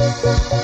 Nakusihi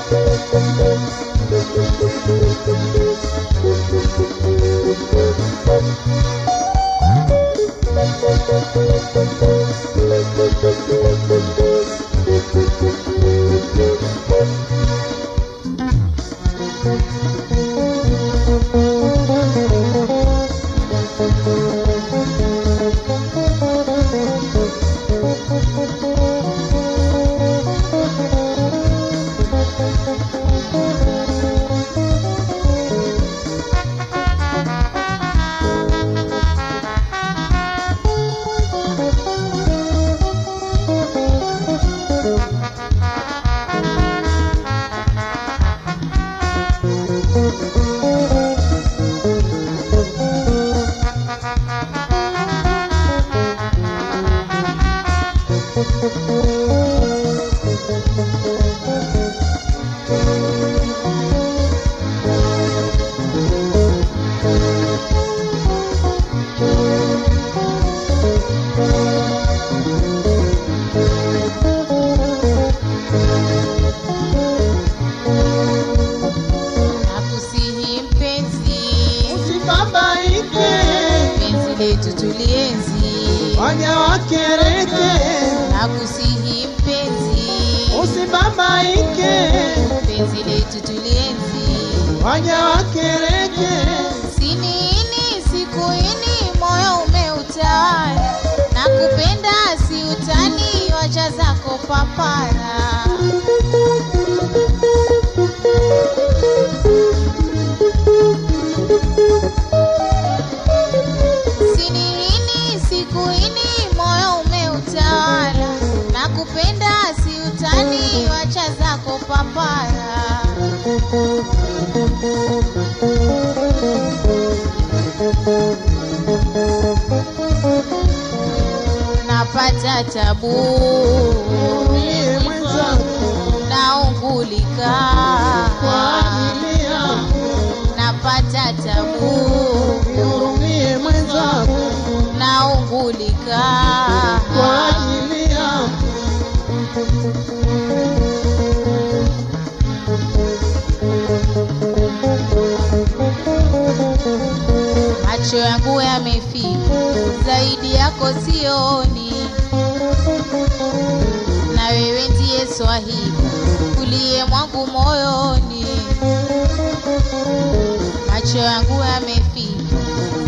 waja wakereke. Nakusihi mpenzi, Usibabaike, penzi letu tulienzi. waja wakereke. Sinini siku ini moyo umeutawala, nakupenda si utani, wacha zako papara. Napata tabu. Mie mwenzangu, naungulika napata tabu. Nihurumie mwenzangu, naungulika kwa macho yangu yamefika. Zaidi yako sioni wewe ndiye swahili uliye mwangu moyoni. Macho yangu yamefika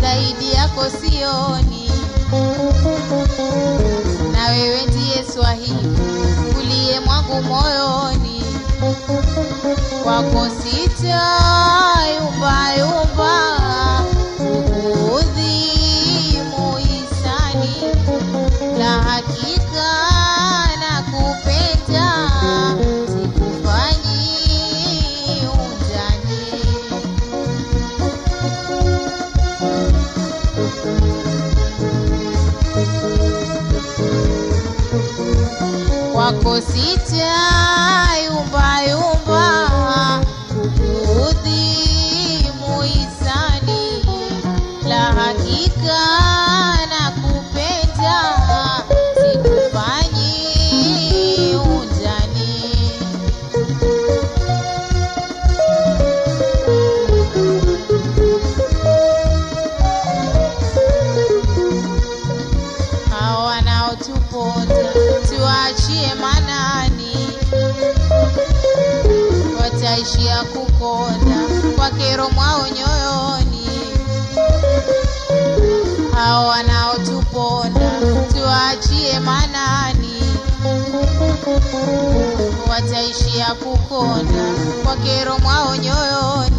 zaidi yako sioni. Na wewe ndiye swahili uliye mwangu moyoni. Wako sitayumbayumba kwako sitayumbayumba kukonda kwa kero mwao nyoyoni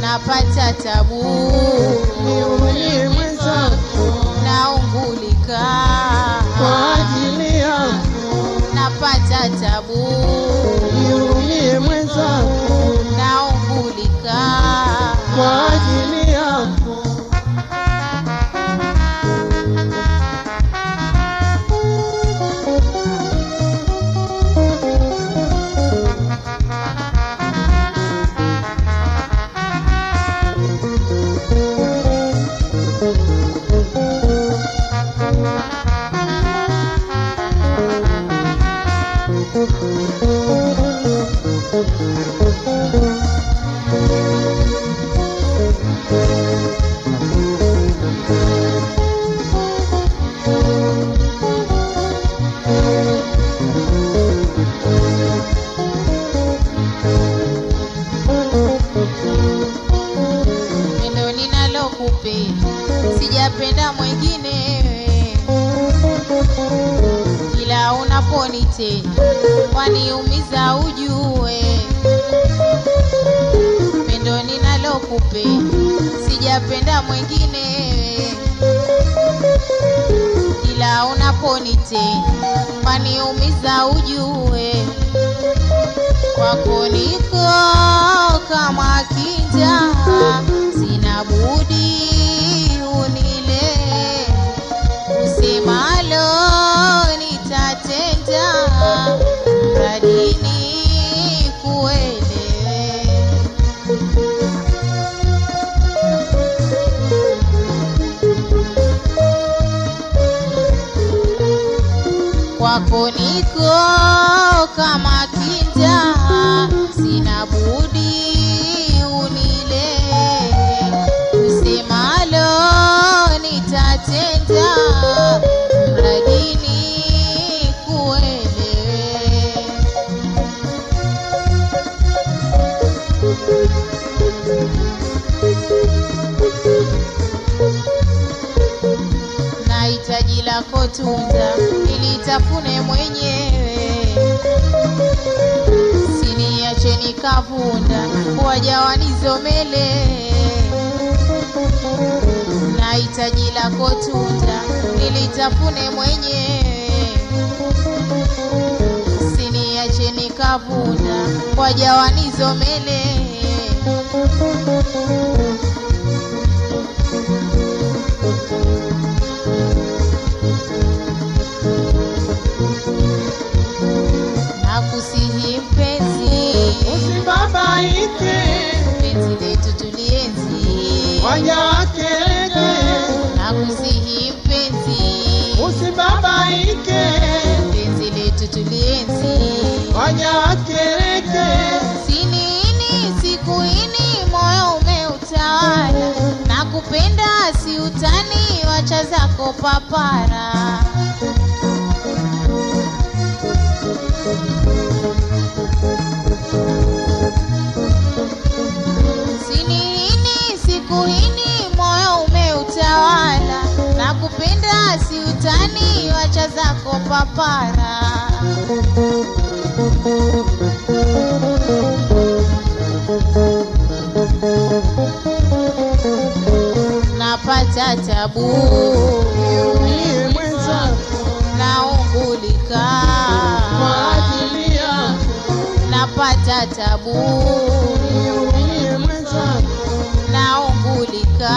napata tabu. Naungulika. Kwa ajili yako napata tabu. Niulie mwenzangu naungulika. kwa ajili pendo kila unaponitenda waniumiza ujue. Pendo ninalokupe sijapenda mwingine. Kila unaponite waniumiza ujue. Kwako niko kama kinja, sina budi kwako niko nikavunda waja wanizomele. Na hitaji lako tunda nilitafune mwenyewe, siniache nikavunda waja wanizomele. Waja Si nini siku ini moyo umeutawala, nakupenda si utani, wacha zako papara. Si utani, wacha zako papara. Napata tabu niulie mwenzako naungulika. Kwa ajili yako napata tabu niulie mwenzako naungulika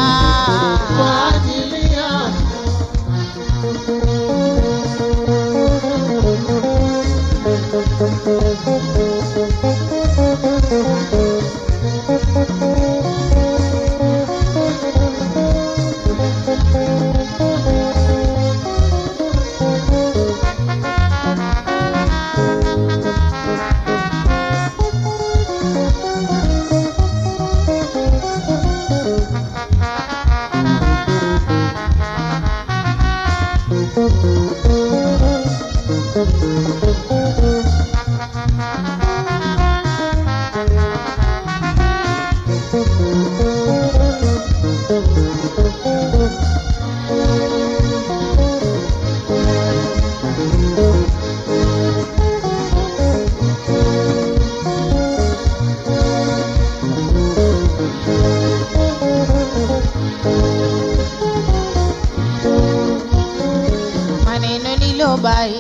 nilobai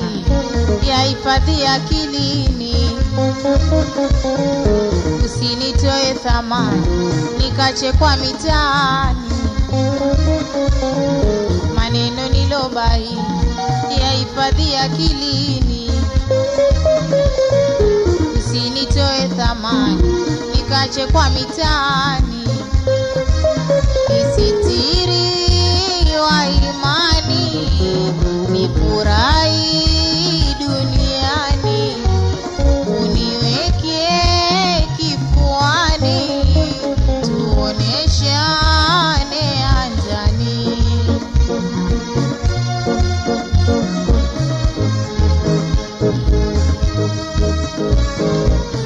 ya akilini, usinitoe thamani nikachekwa mitaani. Maneno nilobai ya yahifadhi akilini, usinitoe thamani nikachekwa mitaani. Nisitiri Música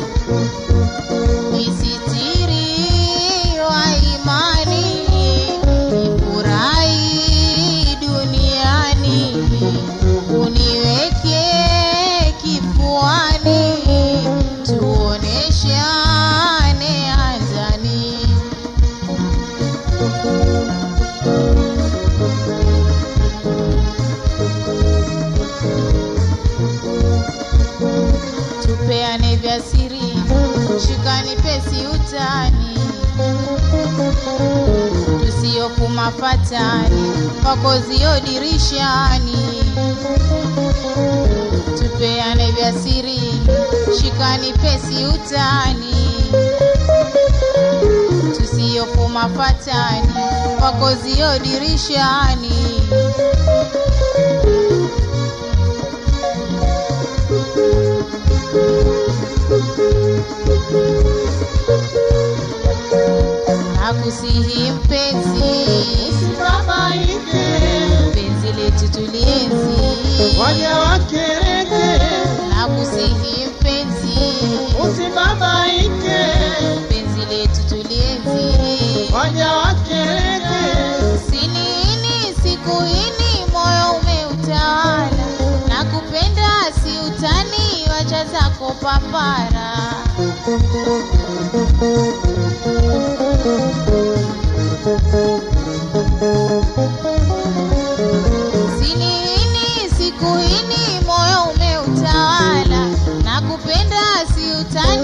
tusiofuma fatani, pakozio dirishani. Tupeane vya siri, shikani pesi utani, tusiyofuma fatani, pakozio dirishani. Nakusihi mpenzi, Usibabaike, penzi letu tulienzi. waja wakereke. Nakusihi mpenzi, Usibabaike, penzi letu tulienzi. waja wakereke. Siku hini moyo umeutawala, nakupenda si utani, wacha zako papara.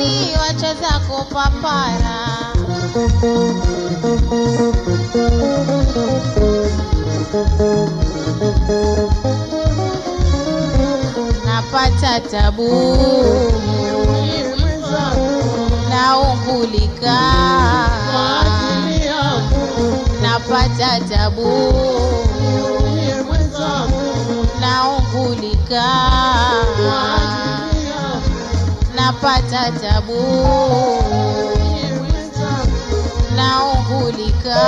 Utani, wacha zako papara. napata tabu naungulika napata tabu naungulika. Napata tabu. Naungulika